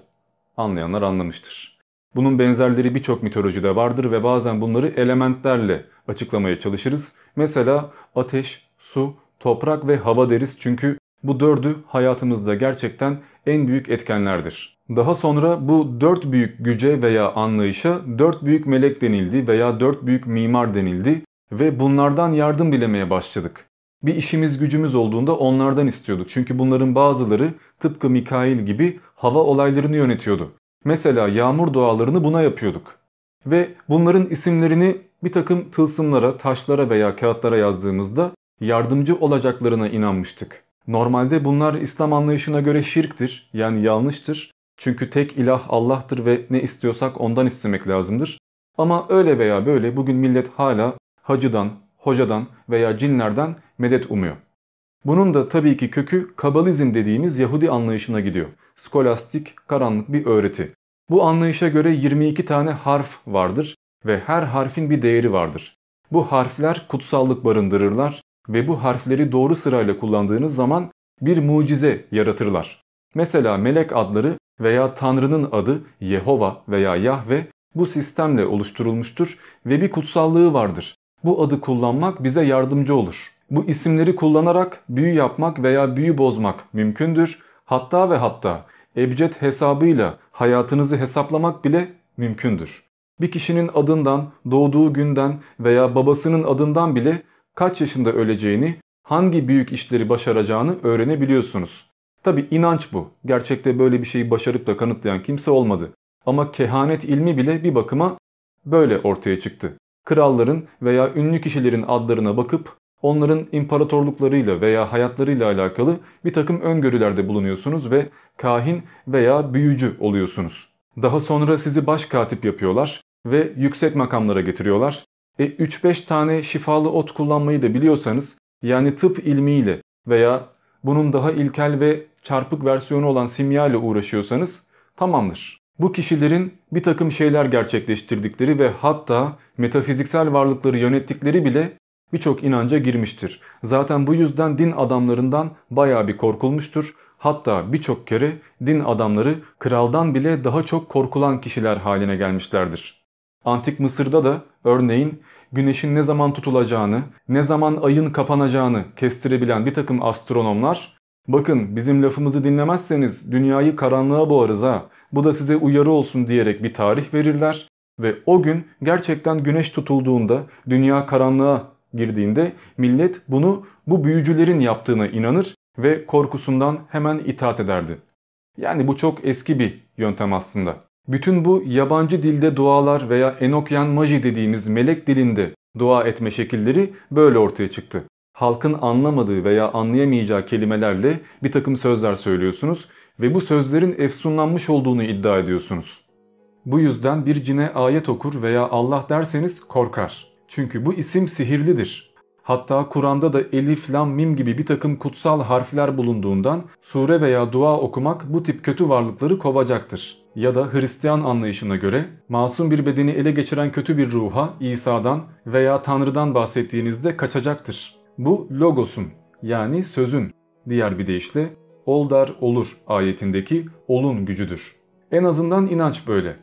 anlayanlar anlamıştır. Bunun benzerleri birçok mitolojide vardır ve bazen bunları elementlerle açıklamaya çalışırız. Mesela ateş, su, toprak ve hava deriz çünkü bu dördü hayatımızda gerçekten en büyük etkenlerdir. Daha sonra bu dört büyük güce veya anlayışa dört büyük melek denildi veya dört büyük mimar denildi ve bunlardan yardım dilemeye başladık. Bir işimiz gücümüz olduğunda onlardan istiyorduk. Çünkü bunların bazıları tıpkı Mikail gibi hava olaylarını yönetiyordu. Mesela yağmur dualarını buna yapıyorduk. Ve bunların isimlerini bir takım tılsımlara, taşlara veya kağıtlara yazdığımızda yardımcı olacaklarına inanmıştık. Normalde bunlar İslam anlayışına göre şirktir yani yanlıştır. Çünkü tek ilah Allah'tır ve ne istiyorsak ondan istemek lazımdır. Ama öyle veya böyle bugün millet hala hacıdan, hocadan veya cinlerden medet umuyor. Bunun da tabii ki kökü Kabalizm dediğimiz Yahudi anlayışına gidiyor. Skolastik, karanlık bir öğreti. Bu anlayışa göre 22 tane harf vardır ve her harfin bir değeri vardır. Bu harfler kutsallık barındırırlar ve bu harfleri doğru sırayla kullandığınız zaman bir mucize yaratırlar. Mesela melek adları veya Tanrı'nın adı Yehova veya Yahve bu sistemle oluşturulmuştur ve bir kutsallığı vardır. Bu adı kullanmak bize yardımcı olur. Bu isimleri kullanarak büyü yapmak veya büyü bozmak mümkündür. Hatta ve hatta ebced hesabıyla hayatınızı hesaplamak bile mümkündür. Bir kişinin adından, doğduğu günden veya babasının adından bile kaç yaşında öleceğini, hangi büyük işleri başaracağını öğrenebiliyorsunuz. Tabi inanç bu. Gerçekte böyle bir şeyi başarıp da kanıtlayan kimse olmadı. Ama kehanet ilmi bile bir bakıma böyle ortaya çıktı. Kralların veya ünlü kişilerin adlarına bakıp onların imparatorluklarıyla veya hayatlarıyla alakalı bir takım öngörülerde bulunuyorsunuz ve kahin veya büyücü oluyorsunuz. Daha sonra sizi baş katip yapıyorlar ve yüksek makamlara getiriyorlar. E 3-5 tane şifalı ot kullanmayı da biliyorsanız yani tıp ilmiyle veya bunun daha ilkel ve çarpık versiyonu olan simya ile uğraşıyorsanız tamamdır. Bu kişilerin bir takım şeyler gerçekleştirdikleri ve hatta metafiziksel varlıkları yönettikleri bile birçok inanca girmiştir. Zaten bu yüzden din adamlarından baya bir korkulmuştur. Hatta birçok kere din adamları kraldan bile daha çok korkulan kişiler haline gelmişlerdir. Antik Mısır'da da örneğin güneşin ne zaman tutulacağını, ne zaman ayın kapanacağını kestirebilen bir takım astronomlar bakın bizim lafımızı dinlemezseniz dünyayı karanlığa boğarız ha bu da size uyarı olsun diyerek bir tarih verirler ve o gün gerçekten güneş tutulduğunda dünya karanlığa girdiğinde millet bunu bu büyücülerin yaptığına inanır ve korkusundan hemen itaat ederdi. Yani bu çok eski bir yöntem aslında. Bütün bu yabancı dilde dualar veya Enokyan Maji dediğimiz melek dilinde dua etme şekilleri böyle ortaya çıktı. halkın anlamadığı veya anlayamayacağı kelimelerle bir takım sözler söylüyorsunuz ve bu sözlerin efsunlanmış olduğunu iddia ediyorsunuz. Bu yüzden bir cine ayet okur veya Allah derseniz korkar. Çünkü bu isim sihirlidir. Hatta Kur'an'da da elif, lam, mim gibi bir takım kutsal harfler bulunduğundan sure veya dua okumak bu tip kötü varlıkları kovacaktır. Ya da Hristiyan anlayışına göre masum bir bedeni ele geçiren kötü bir ruha İsa'dan veya Tanrı'dan bahsettiğinizde kaçacaktır. Bu logosun yani sözün diğer bir deyişle ol der olur ayetindeki olun gücüdür. En azından inanç böyle.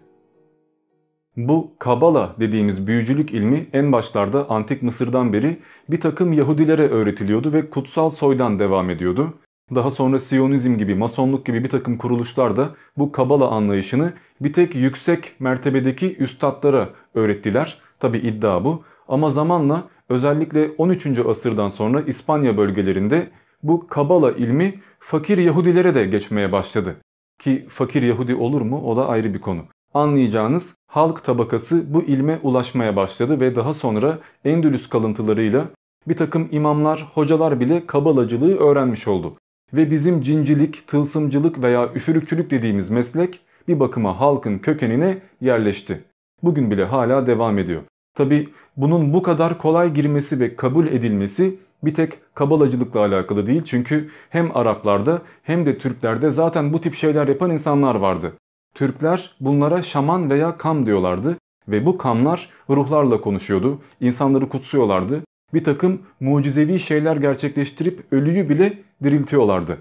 Bu Kabala dediğimiz büyücülük ilmi en başlarda Antik Mısır'dan beri bir takım Yahudilere öğretiliyordu ve kutsal soydan devam ediyordu. Daha sonra Siyonizm gibi, Masonluk gibi bir takım kuruluşlar da bu Kabala anlayışını bir tek yüksek mertebedeki üstadlara öğrettiler. Tabi iddia bu. Ama zamanla özellikle 13. asırdan sonra İspanya bölgelerinde bu Kabala ilmi fakir Yahudilere de geçmeye başladı. Ki fakir Yahudi olur mu o da ayrı bir konu. Anlayacağınız halk tabakası bu ilme ulaşmaya başladı ve daha sonra Endülüs kalıntılarıyla bir takım imamlar, hocalar bile kabalacılığı öğrenmiş oldu. Ve bizim cincilik, tılsımcılık veya üfürükçülük dediğimiz meslek bir bakıma halkın kökenine yerleşti. Bugün bile hala devam ediyor. Tabi bunun bu kadar kolay girmesi ve kabul edilmesi bir tek kabalacılıkla alakalı değil. Çünkü hem Araplarda hem de Türklerde zaten bu tip şeyler yapan insanlar vardı. Türkler bunlara şaman veya kam diyorlardı ve bu kamlar ruhlarla konuşuyordu, insanları kutsuyorlardı, bir takım mucizevi şeyler gerçekleştirip ölüyü bile diriltiyorlardı.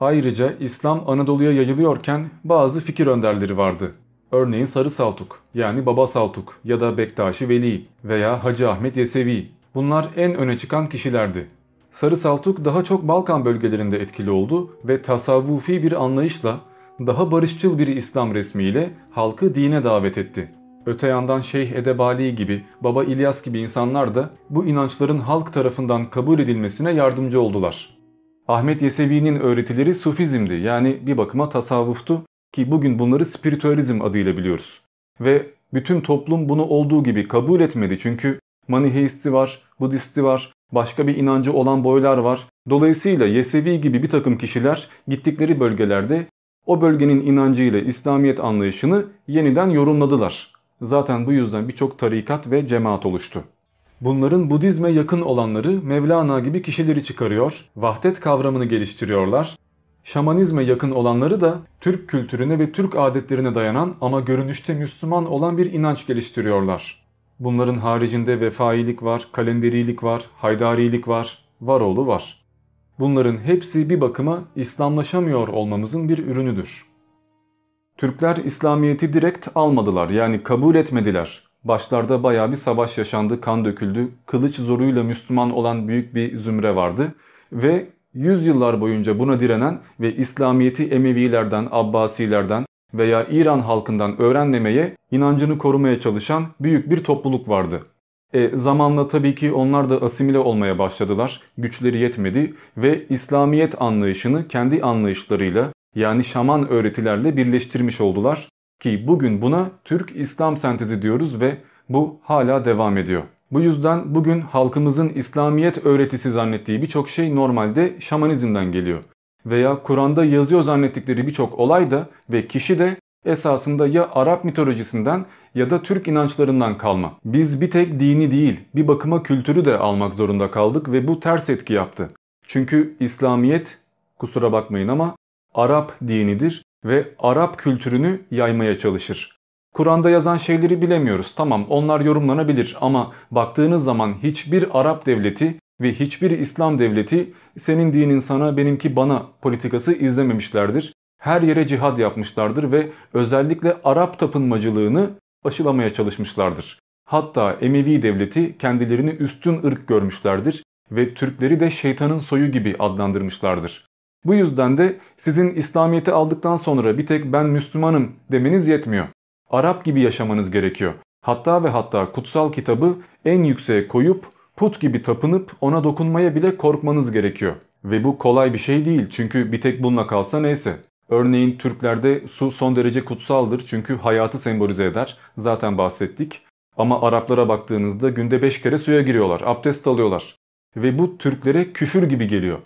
Ayrıca İslam Anadolu'ya yayılıyorken bazı fikir önderleri vardı. Örneğin Sarı Saltuk yani Baba Saltuk ya da Bektaşi Veli veya Hacı Ahmet Yesevi. Bunlar en öne çıkan kişilerdi. Sarı Saltuk daha çok Balkan bölgelerinde etkili oldu ve tasavvufi bir anlayışla daha barışçıl bir İslam resmiyle halkı dine davet etti. Öte yandan Şeyh Edebali gibi, Baba İlyas gibi insanlar da bu inançların halk tarafından kabul edilmesine yardımcı oldular. Ahmet Yesevi'nin öğretileri sufizmdi yani bir bakıma tasavvuftu ki bugün bunları spiritüalizm adıyla biliyoruz. Ve bütün toplum bunu olduğu gibi kabul etmedi çünkü Maniheisti var, Budisti var, başka bir inancı olan boylar var. Dolayısıyla Yesevi gibi bir takım kişiler gittikleri bölgelerde o bölgenin inancıyla İslamiyet anlayışını yeniden yorumladılar. Zaten bu yüzden birçok tarikat ve cemaat oluştu. Bunların Budizme yakın olanları Mevlana gibi kişileri çıkarıyor, vahdet kavramını geliştiriyorlar. Şamanizme yakın olanları da Türk kültürüne ve Türk adetlerine dayanan ama görünüşte Müslüman olan bir inanç geliştiriyorlar. Bunların haricinde vefailik var, kalenderilik var, haydarilik var, varoğlu var. Bunların hepsi bir bakıma İslamlaşamıyor olmamızın bir ürünüdür. Türkler İslamiyet'i direkt almadılar yani kabul etmediler. Başlarda baya bir savaş yaşandı, kan döküldü. Kılıç zoruyla Müslüman olan büyük bir zümre vardı. Ve yüzyıllar boyunca buna direnen ve İslamiyet'i Emevilerden, Abbasilerden veya İran halkından öğrenmemeye, inancını korumaya çalışan büyük bir topluluk vardı. E, zamanla tabii ki onlar da asimile olmaya başladılar. Güçleri yetmedi ve İslamiyet anlayışını kendi anlayışlarıyla yani şaman öğretilerle birleştirmiş oldular. Ki bugün buna Türk İslam sentezi diyoruz ve bu hala devam ediyor. Bu yüzden bugün halkımızın İslamiyet öğretisi zannettiği birçok şey normalde şamanizmden geliyor. Veya Kur'an'da yazıyor zannettikleri birçok olay da ve kişi de esasında ya Arap mitolojisinden ya da Türk inançlarından kalma. Biz bir tek dini değil bir bakıma kültürü de almak zorunda kaldık ve bu ters etki yaptı. Çünkü İslamiyet kusura bakmayın ama Arap dinidir ve Arap kültürünü yaymaya çalışır. Kur'an'da yazan şeyleri bilemiyoruz. Tamam onlar yorumlanabilir ama baktığınız zaman hiçbir Arap devleti ve hiçbir İslam devleti senin dinin sana benimki bana politikası izlememişlerdir. Her yere cihad yapmışlardır ve özellikle Arap tapınmacılığını aşılamaya çalışmışlardır. Hatta Emevi devleti kendilerini üstün ırk görmüşlerdir ve Türkleri de şeytanın soyu gibi adlandırmışlardır. Bu yüzden de sizin İslamiyet'i aldıktan sonra bir tek ben Müslümanım demeniz yetmiyor. Arap gibi yaşamanız gerekiyor. Hatta ve hatta kutsal kitabı en yükseğe koyup put gibi tapınıp ona dokunmaya bile korkmanız gerekiyor. Ve bu kolay bir şey değil çünkü bir tek bununla kalsa neyse. Örneğin Türklerde su son derece kutsaldır çünkü hayatı sembolize eder. Zaten bahsettik. Ama Araplara baktığınızda günde 5 kere suya giriyorlar, abdest alıyorlar. ve bu Türklere küfür gibi geliyor.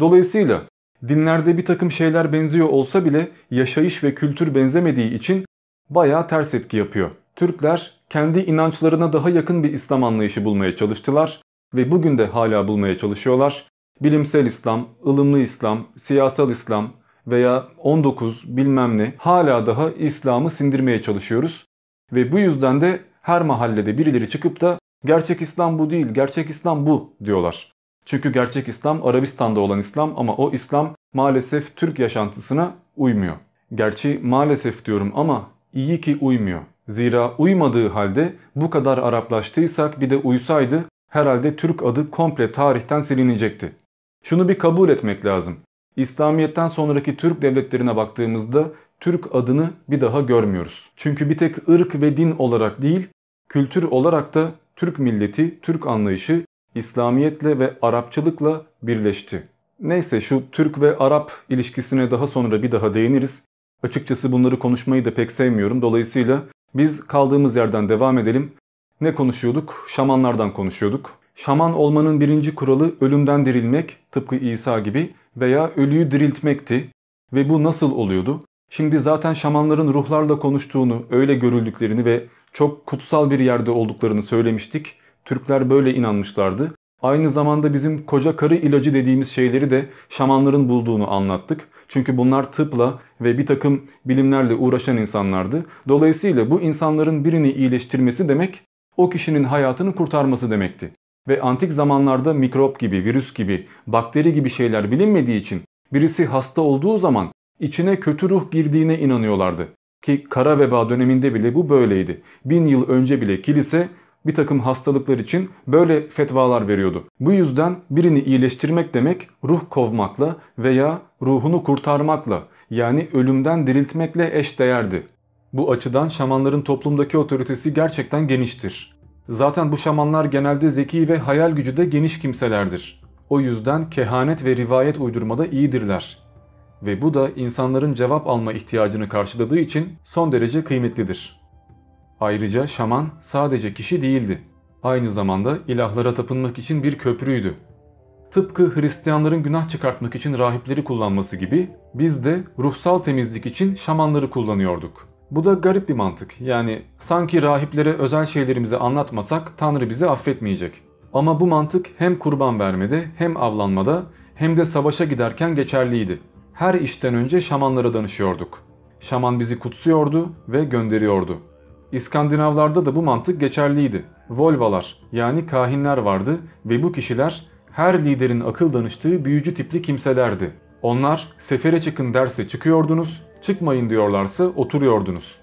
Dolayısıyla dinlerde bir takım şeyler benziyor olsa bile yaşayış ve kültür benzemediği için bayağı ters etki yapıyor. Türkler kendi inançlarına daha yakın bir İslam anlayışı bulmaya çalıştılar ve bugün de hala bulmaya çalışıyorlar. Bilimsel İslam, ılımlı İslam, siyasal İslam veya 19 bilmem ne hala daha İslam'ı sindirmeye çalışıyoruz. Ve bu yüzden de her mahallede birileri çıkıp da gerçek İslam bu değil, gerçek İslam bu diyorlar. Çünkü gerçek İslam Arabistan'da olan İslam ama o İslam maalesef Türk yaşantısına uymuyor. Gerçi maalesef diyorum ama iyi ki uymuyor. Zira uymadığı halde bu kadar Araplaştıysak bir de uysaydı herhalde Türk adı komple tarihten silinecekti. Şunu bir kabul etmek lazım. İslamiyet'ten sonraki Türk devletlerine baktığımızda Türk adını bir daha görmüyoruz. Çünkü bir tek ırk ve din olarak değil, kültür olarak da Türk milleti, Türk anlayışı İslamiyetle ve Arapçılıkla birleşti. Neyse şu Türk ve Arap ilişkisine daha sonra bir daha değiniriz. Açıkçası bunları konuşmayı da pek sevmiyorum. Dolayısıyla biz kaldığımız yerden devam edelim. Ne konuşuyorduk? Şamanlardan konuşuyorduk. Şaman olmanın birinci kuralı ölümden dirilmek tıpkı İsa gibi veya ölüyü diriltmekti. Ve bu nasıl oluyordu? Şimdi zaten şamanların ruhlarla konuştuğunu, öyle görüldüklerini ve çok kutsal bir yerde olduklarını söylemiştik. Türkler böyle inanmışlardı. Aynı zamanda bizim koca karı ilacı dediğimiz şeyleri de şamanların bulduğunu anlattık. Çünkü bunlar tıpla ve bir takım bilimlerle uğraşan insanlardı. Dolayısıyla bu insanların birini iyileştirmesi demek o kişinin hayatını kurtarması demekti. Ve antik zamanlarda mikrop gibi, virüs gibi, bakteri gibi şeyler bilinmediği için birisi hasta olduğu zaman içine kötü ruh girdiğine inanıyorlardı. Ki kara veba döneminde bile bu böyleydi. Bin yıl önce bile kilise bir takım hastalıklar için böyle fetvalar veriyordu. Bu yüzden birini iyileştirmek demek ruh kovmakla veya ruhunu kurtarmakla yani ölümden diriltmekle eş değerdi. Bu açıdan şamanların toplumdaki otoritesi gerçekten geniştir. Zaten bu şamanlar genelde zeki ve hayal gücü de geniş kimselerdir. O yüzden kehanet ve rivayet uydurmada iyidirler. Ve bu da insanların cevap alma ihtiyacını karşıladığı için son derece kıymetlidir. Ayrıca şaman sadece kişi değildi. Aynı zamanda ilahlara tapınmak için bir köprüydü. Tıpkı Hristiyanların günah çıkartmak için rahipleri kullanması gibi biz de ruhsal temizlik için şamanları kullanıyorduk. Bu da garip bir mantık. Yani sanki rahiplere özel şeylerimizi anlatmasak Tanrı bizi affetmeyecek. Ama bu mantık hem kurban vermede hem avlanmada hem de savaşa giderken geçerliydi. Her işten önce şamanlara danışıyorduk. Şaman bizi kutsuyordu ve gönderiyordu. İskandinavlarda da bu mantık geçerliydi. Volvalar yani kahinler vardı ve bu kişiler her liderin akıl danıştığı büyücü tipli kimselerdi. Onlar sefere çıkın derse çıkıyordunuz, çıkmayın diyorlarsa oturuyordunuz.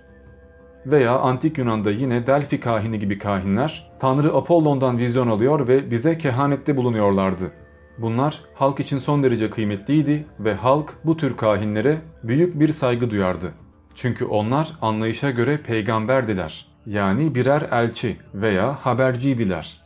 Veya antik Yunan'da yine Delphi kahini gibi kahinler Tanrı Apollon'dan vizyon alıyor ve bize kehanette bulunuyorlardı. Bunlar halk için son derece kıymetliydi ve halk bu tür kahinlere büyük bir saygı duyardı. Çünkü onlar anlayışa göre peygamberdiler. Yani birer elçi veya haberciydiler.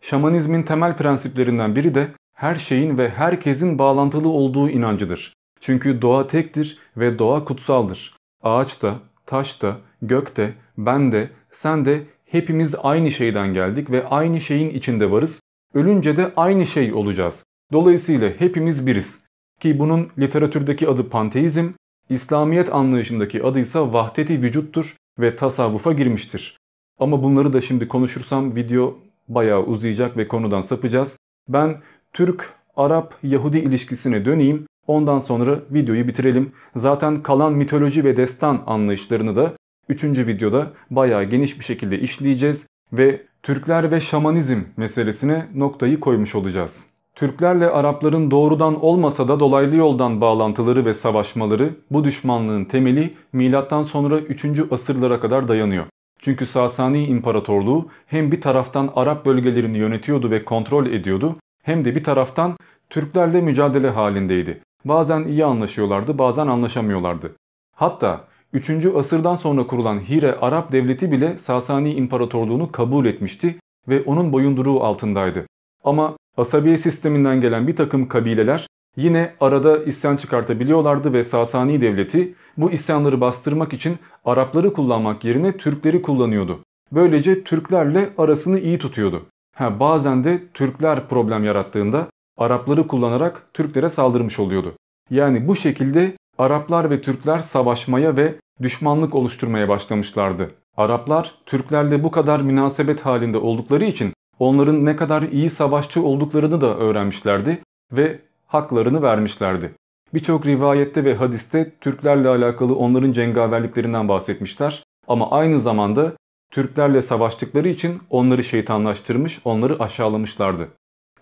Şamanizmin temel prensiplerinden biri de her şeyin ve herkesin bağlantılı olduğu inancıdır. Çünkü doğa tektir ve doğa kutsaldır. Ağaçta, taşta, gökte, ben de, sen de hepimiz aynı şeyden geldik ve aynı şeyin içinde varız. Ölünce de aynı şey olacağız. Dolayısıyla hepimiz biriz. Ki bunun literatürdeki adı panteizm, İslamiyet anlayışındaki adı ise vahdeti vücuttur ve tasavvufa girmiştir. Ama bunları da şimdi konuşursam video bayağı uzayacak ve konudan sapacağız. Ben Türk-Arap-Yahudi ilişkisine döneyim. Ondan sonra videoyu bitirelim. Zaten kalan mitoloji ve destan anlayışlarını da 3. videoda bayağı geniş bir şekilde işleyeceğiz ve Türkler ve şamanizm meselesine noktayı koymuş olacağız. Türklerle Arapların doğrudan olmasa da dolaylı yoldan bağlantıları ve savaşmaları bu düşmanlığın temeli milattan sonra 3. asırlara kadar dayanıyor. Çünkü Sasani İmparatorluğu hem bir taraftan Arap bölgelerini yönetiyordu ve kontrol ediyordu hem de bir taraftan Türklerle mücadele halindeydi. Bazen iyi anlaşıyorlardı bazen anlaşamıyorlardı. Hatta 3. asırdan sonra kurulan Hire Arap devleti bile Sasani İmparatorluğunu kabul etmişti ve onun boyunduruğu altındaydı. Ama asabiye sisteminden gelen bir takım kabileler yine arada isyan çıkartabiliyorlardı ve Sasani devleti bu isyanları bastırmak için Arapları kullanmak yerine Türkleri kullanıyordu. Böylece Türklerle arasını iyi tutuyordu. Ha, bazen de Türkler problem yarattığında Arapları kullanarak Türklere saldırmış oluyordu. Yani bu şekilde Araplar ve Türkler savaşmaya ve düşmanlık oluşturmaya başlamışlardı. Araplar Türklerle bu kadar münasebet halinde oldukları için onların ne kadar iyi savaşçı olduklarını da öğrenmişlerdi ve haklarını vermişlerdi. Birçok rivayette ve hadiste Türklerle alakalı onların cengaverliklerinden bahsetmişler ama aynı zamanda Türklerle savaştıkları için onları şeytanlaştırmış, onları aşağılamışlardı.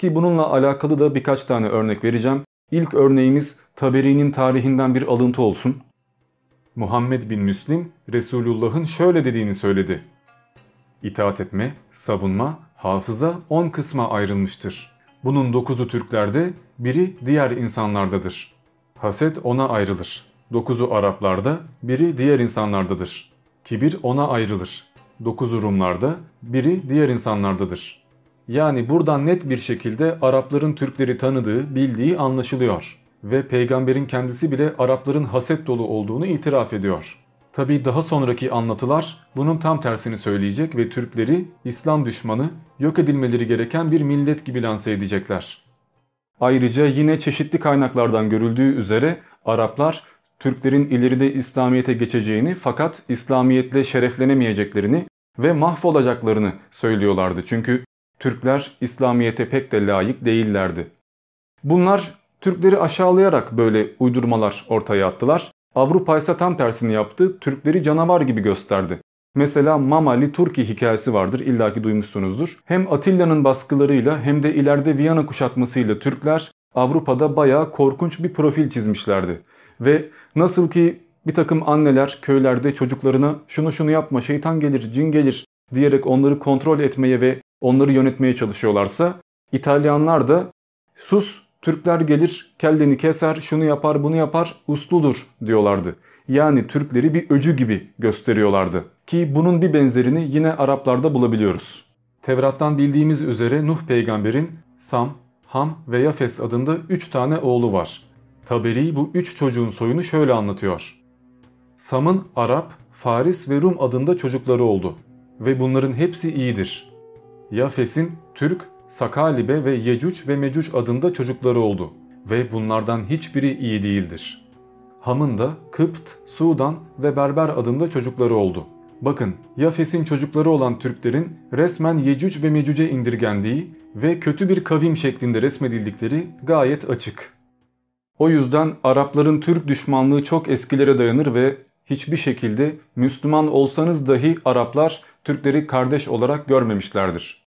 Ki bununla alakalı da birkaç tane örnek vereceğim. İlk örneğimiz Taberi'nin tarihinden bir alıntı olsun. Muhammed bin Müslim Resulullah'ın şöyle dediğini söyledi. İtaat etme, savunma, hafıza 10 kısma ayrılmıştır. Bunun 9'u Türklerde, biri diğer insanlardadır. Haset ona ayrılır. 9'u Araplarda, biri diğer insanlardadır. Kibir ona ayrılır. 9'u Rumlarda, biri diğer insanlardadır. Yani buradan net bir şekilde Arapların Türkleri tanıdığı, bildiği anlaşılıyor. Ve peygamberin kendisi bile Arapların haset dolu olduğunu itiraf ediyor. Tabi daha sonraki anlatılar bunun tam tersini söyleyecek ve Türkleri İslam düşmanı, yok edilmeleri gereken bir millet gibi lanse edecekler. Ayrıca yine çeşitli kaynaklardan görüldüğü üzere Araplar Türklerin ileride İslamiyet'e geçeceğini fakat İslamiyetle şereflenemeyeceklerini ve mahvolacaklarını söylüyorlardı. Çünkü Türkler İslamiyet'e pek de layık değillerdi. Bunlar Türkleri aşağılayarak böyle uydurmalar ortaya attılar. Avrupa ise tam tersini yaptı. Türkleri canavar gibi gösterdi. Mesela Mamali Turki hikayesi vardır illaki duymuşsunuzdur. Hem Atilla'nın baskılarıyla hem de ileride Viyana kuşatmasıyla Türkler Avrupa'da bayağı korkunç bir profil çizmişlerdi. Ve nasıl ki bir takım anneler köylerde çocuklarına şunu şunu yapma şeytan gelir cin gelir diyerek onları kontrol etmeye ve onları yönetmeye çalışıyorlarsa İtalyanlar da sus Türkler gelir kelleni keser şunu yapar bunu yapar usludur diyorlardı. Yani Türkleri bir öcü gibi gösteriyorlardı. Ki bunun bir benzerini yine Araplarda bulabiliyoruz. Tevrat'tan bildiğimiz üzere Nuh peygamberin Sam, Ham ve Yafes adında 3 tane oğlu var. Taberi bu 3 çocuğun soyunu şöyle anlatıyor. Sam'ın Arap, Faris ve Rum adında çocukları oldu ve bunların hepsi iyidir. Yafes'in Türk, Sakalibe ve Yecüc ve Mecüc adında çocukları oldu ve bunlardan hiçbiri iyi değildir. Ham'ın da Kıpt, Sudan ve Berber adında çocukları oldu. Bakın Yafes'in çocukları olan Türklerin resmen Yecüc ve Mecüc'e indirgendiği ve kötü bir kavim şeklinde resmedildikleri gayet açık. O yüzden Arapların Türk düşmanlığı çok eskilere dayanır ve hiçbir şekilde Müslüman olsanız dahi Araplar Türkleri kardeş olarak görmemişlerdir.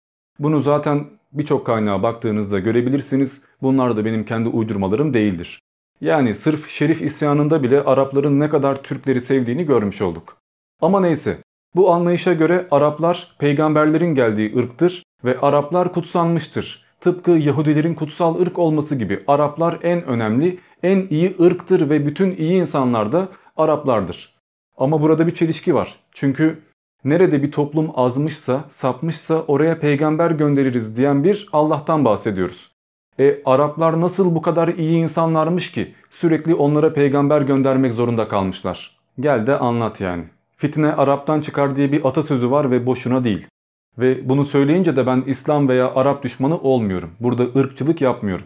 Bunu zaten birçok kaynağa baktığınızda görebilirsiniz. Bunlar da benim kendi uydurmalarım değildir. Yani sırf Şerif isyanında bile Arapların ne kadar Türkleri sevdiğini görmüş olduk. Ama neyse bu anlayışa göre Araplar peygamberlerin geldiği ırktır ve Araplar kutsanmıştır. Tıpkı Yahudilerin kutsal ırk olması gibi Araplar en önemli, en iyi ırktır ve bütün iyi insanlar da Araplardır. Ama burada bir çelişki var. Çünkü nerede bir toplum azmışsa, sapmışsa oraya peygamber göndeririz diyen bir Allah'tan bahsediyoruz. E Araplar nasıl bu kadar iyi insanlarmış ki sürekli onlara peygamber göndermek zorunda kalmışlar? Gel de anlat yani. Fitne Arap'tan çıkar diye bir atasözü var ve boşuna değil. Ve bunu söyleyince de ben İslam veya Arap düşmanı olmuyorum. Burada ırkçılık yapmıyorum.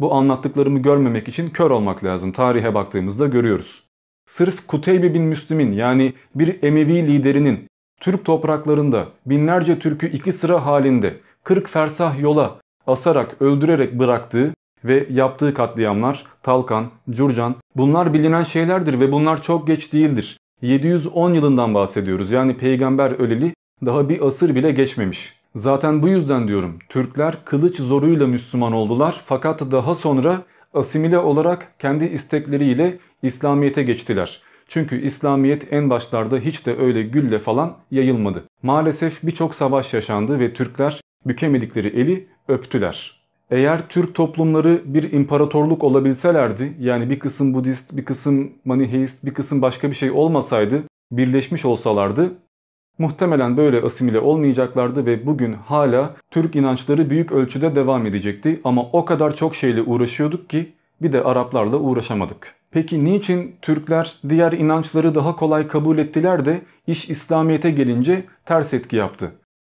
Bu anlattıklarımı görmemek için kör olmak lazım. Tarihe baktığımızda görüyoruz. Sırf Kuteybe bin Müslim'in yani bir Emevi liderinin Türk topraklarında binlerce Türk'ü iki sıra halinde 40 fersah yola asarak öldürerek bıraktığı ve yaptığı katliamlar Talkan, Curcan bunlar bilinen şeylerdir ve bunlar çok geç değildir. 710 yılından bahsediyoruz yani peygamber öleli daha bir asır bile geçmemiş. Zaten bu yüzden diyorum Türkler kılıç zoruyla Müslüman oldular fakat daha sonra asimile olarak kendi istekleriyle İslamiyet'e geçtiler. Çünkü İslamiyet en başlarda hiç de öyle gülle falan yayılmadı. Maalesef birçok savaş yaşandı ve Türkler bükemedikleri eli öptüler. Eğer Türk toplumları bir imparatorluk olabilselerdi yani bir kısım Budist, bir kısım Maniheist, bir kısım başka bir şey olmasaydı birleşmiş olsalardı muhtemelen böyle asimile olmayacaklardı ve bugün hala Türk inançları büyük ölçüde devam edecekti ama o kadar çok şeyle uğraşıyorduk ki bir de Araplarla uğraşamadık. Peki niçin Türkler diğer inançları daha kolay kabul ettiler de iş İslamiyet'e gelince ters etki yaptı?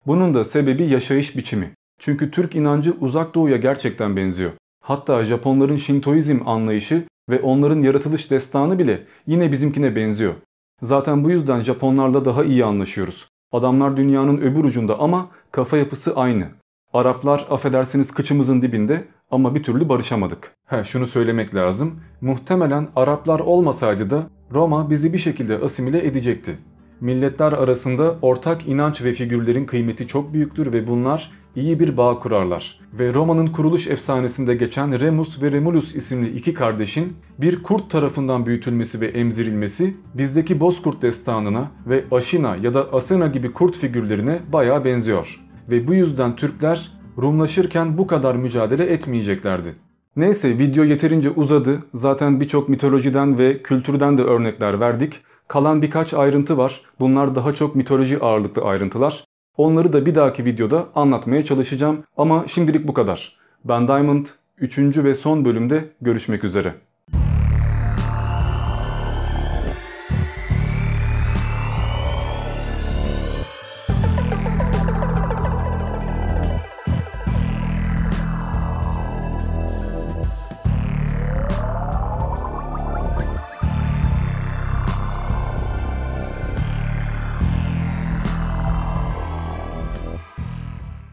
Bunun da sebebi yaşayış biçimi. Çünkü Türk inancı uzak doğuya gerçekten benziyor. Hatta Japonların Shintoizm anlayışı ve onların yaratılış destanı bile yine bizimkine benziyor. Zaten bu yüzden Japonlarla daha iyi anlaşıyoruz. Adamlar dünyanın öbür ucunda ama kafa yapısı aynı. Araplar affedersiniz kıçımızın dibinde ama bir türlü barışamadık. He şunu söylemek lazım. Muhtemelen Araplar olmasaydı da Roma bizi bir şekilde asimile edecekti. Milletler arasında ortak inanç ve figürlerin kıymeti çok büyüktür ve bunlar iyi bir bağ kurarlar. Ve Roma'nın kuruluş efsanesinde geçen Remus ve Remulus isimli iki kardeşin bir kurt tarafından büyütülmesi ve emzirilmesi bizdeki Bozkurt destanına ve Aşina ya da Asena gibi kurt figürlerine bayağı benziyor. Ve bu yüzden Türkler Rumlaşırken bu kadar mücadele etmeyeceklerdi. Neyse video yeterince uzadı. Zaten birçok mitolojiden ve kültürden de örnekler verdik. Kalan birkaç ayrıntı var. Bunlar daha çok mitoloji ağırlıklı ayrıntılar. Onları da bir dahaki videoda anlatmaya çalışacağım. Ama şimdilik bu kadar. Ben Diamond 3. ve son bölümde görüşmek üzere.